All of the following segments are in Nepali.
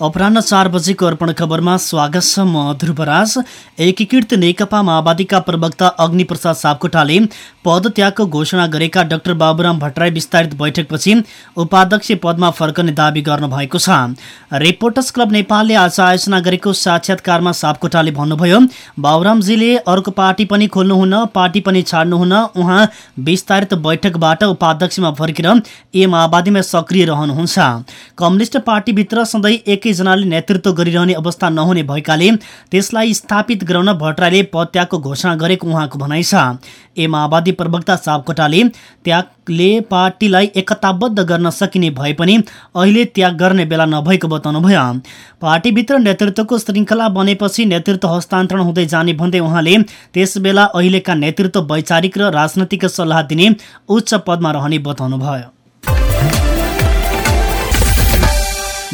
अपराह चार बजेको अर्पण खबरमा स्वागत छ म ध्रुवराज। एकीकृत नेकपा माओवादीका प्रवक्ता अग्निप्रसाद सापकोटाले पदत्यागको घोषणा गरेका डाक्टर बाबुराम भट्टराई विस्तारित बैठकपछि उपाध्यक्ष पदमा फर्कने दावी गर्नुभएको छ। रिपोर्टर्स क्लब नेपालले आज आयोजना गरेको साक्षात्कारमा सापकोटाले भन्नुभयो बाबुरामजीले अर्को पार्टी पनि खोल्नुहुन्न पार्टी पनि छाड्नुहुन्न उहाँ विस्तारित बैठकबाट उपाध्यक्षमा फर्केर ए माओवादीमा सक्रिय रहनुहुन्छ। कम्युनिस्ट पार्टीभित्र सधैँ एकैजनाले नेतृत्व गरिरहने अवस्था नहुने भएकाले त्यसलाई स्थापित गराउन भट्टराईले पदत्यागको घोषणा गरेको उहाँको भनाइ छ। ए माओवादी प्रवक्ता सापकोटाले त्यागले पार्टीलाई एकताबद्ध गर्न सकिने भए पनि अहिले त्याग गर्ने बेला नभएको बताउनुभयो। पार्टीभित्र नेतृत्वको श्रृङ्खला बनेपछि नेतृत्व हस्तान्तरण हुँदै जाने भन्दै उहाँले त्यसबेला अहिलेका नेतृत्व वैचारिक र राजनैतिक सल्लाह दिने उच्च पदमा रहने बताउनुभयो।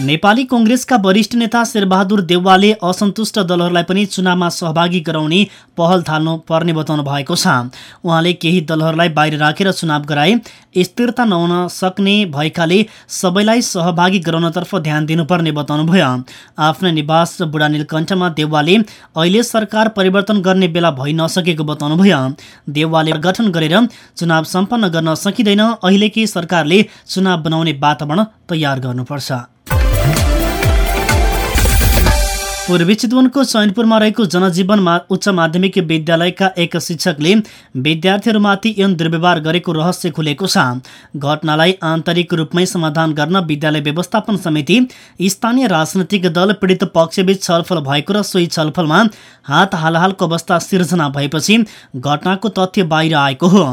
नेपाली कङ्ग्रेसका वरिष्ठ नेता शेरबहादुर देउवाले असन्तुष्ट दलहरूलाई पनि चुनावमा सहभागी गराउने पहल थाल्नु पर्ने बताउनु भएको छ। उहाँले केही दलहरूलाई बाहिर राखेर चुनाव गराए स्थिरता नहुन सक्ने भएकाले सबैलाई सहभागी गराउनतर्फ ध्यान दिनुपर्ने बताउनुभयो। आफ्नो निवास बुढा नीलकण्ठमा देउवाले अहिले सरकार परिवर्तन गर्ने बेला भइ नसकेको बताउनुभयो। देउवाले गठन गरेर चुनाव सम्पन्न गर्न सकिँदैन अहिलेकै सरकारले चुनाव बनाउने वातावरण तयार गर्नुपर्छ। पूर्वी चितवनको चैनपुरमा रहेको जनजीवन उच्च माध्यमिक विद्यालयका एक शिक्षकले विद्यार्थीहरूमाथि यौन दुर्व्यवहार गरेको रहस्य खुलेको छ। घटनालाई आन्तरिक रूपमै समाधान गर्न विद्यालय व्यवस्थापन समिति स्थानीय राजनैतिक दल पीडित पक्षबीच छलफल भएको र सोही छलफलमा हात हालहालको अवस्था सिर्जना भएपछि घटनाको तथ्य बाहिर आएको हो।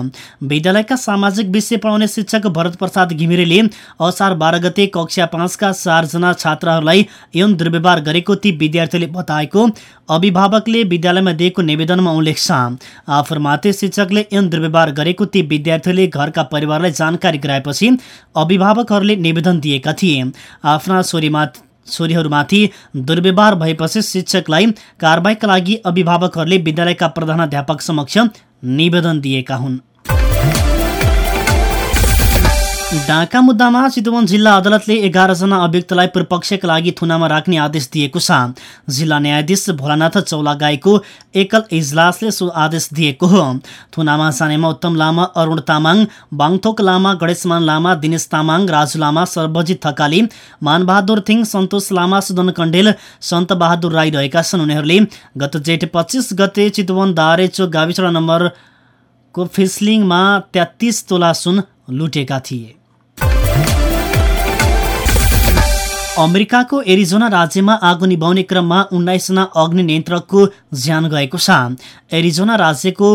विद्यालयका सामाजिक विषय पढाउने शिक्षक भरत प्रसाद घिमिरेले असार बाह्र गते कक्षा पाँचका चारजना छात्राहरूलाई यौन दुर्व्यवहार गरेको ती विद्यार्थी विद्यार्थीले बताएको अभिभावकले विद्यालयमा दिएको निवेदनमा उल्लेख छ। आफूमाथि शिक्षकले यौन दुर्व्यवहार गरेको ती विद्यार्थीले घरका परिवारलाई जानकारी गराएपछि अभिभावकहरूले निवेदन दिएका थिए। आफ्ना छोरीमाथि छोरीहरूमाथि दुर्व्यवहार भएपछि शिक्षकलाई कारवाहीका लागि अभिभावकहरूले विद्यालयका प्रधानाध्यापक समक्ष निवेदन दिएका हुन्। डाका मुद्दामा चितवन जिल्ला अदालतले एघारजना अभियुक्तलाई पूर्वपक्षका लागि थुनामा राख्ने आदेश दिएको छ। जिल्ला न्यायाधीश भोलानाथ चौलागाईको एकल इजलासले सो आदेश दिएको हो। थुनामा जानेमा उत्तम लामा अरुण तामाङ बाङथोक लामा गणेशमान लामा दिनेश तामाङ राजु लामा सर्वजित थकाली मानबहादुर थिङ सन्तोष लामा सुदन कण्डेल सन्त बहादुर राई रहेका छन्। उनीहरूले गत जेठ पच्चिस गते चितवन दारेचोक गाविसडा नम्बरको फिस्लिङमा तेत्तिस तोला सुन लुटेका थिए। अमेरिकाको एरिजोना राज्यमा आगो निभाउने क्रममा उन्नाइसजना अग्नि नियन्त्रकको ज्यान गएको छ। एरिजोना राज्यको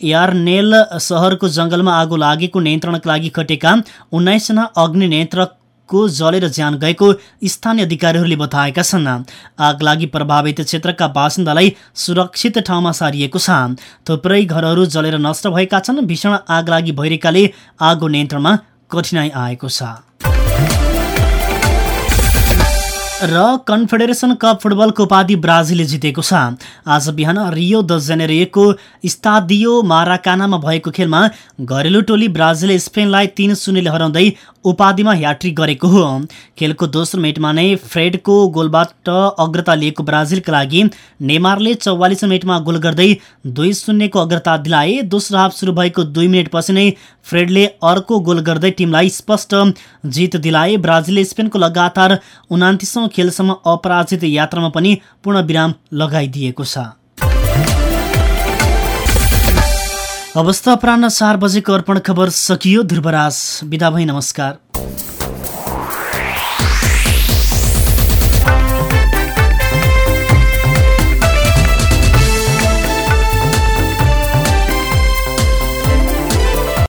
यारनेल सहरको जङ्गलमा आगो लागेको नियन्त्रणका लागि खटेका उन्नाइसजना अग्नि नियन्त्रक को जलेर ज्यान गएको स्थानीय अधिकारीहरूले बताएका छन्। आग लागि प्रभावित क्षेत्रका बासिन्दालाई सुरक्षित ठाउँमा सारिएको छ। थुप्रै घरहरू जलेर नष्ट भएका छन्। भीषण आग लागि भइरहेकाले आगो नियन्त्रणमा कठिनाई आएको छ। र कन्फेडरेसन कप फुटबलको उपाधि ब्राजिलले जितेको छ। आज बिहान रियो द जेनेरियोको स्तादियो माराकानामा भएको खेलमा घरेलु टोली ब्राजिलले स्पेनलाई तीन शून्यले हराउँदै उपाधिमा ह्याट्रिक गरेको हो। खेलको दोस्रो मिनटमा नै फ्रेडको गोलबाट अग्रता लिएको ब्राजिलका लागि नेमारले चौवालिस मिनटमा गोल गर्दै दुई शून्यको अग्रता दिलाए। दोस्रो हाफ सुरु भएको दुई मिनटपछि नै फ्रेडले अर्को गोल गर्दै टिमलाई स्पष्ट जित दिलाए। ब्राजिलले स्पेनको लगातार उनातिसौँ खेलसम्म अपराजित यात्रामा पनि पूर्ण विराम लगाइदिएको छ। अवस्था अपरान्न चार बजेको अर्पण खबर सकियो ध्रुवराज। बिदा भई नमस्कार।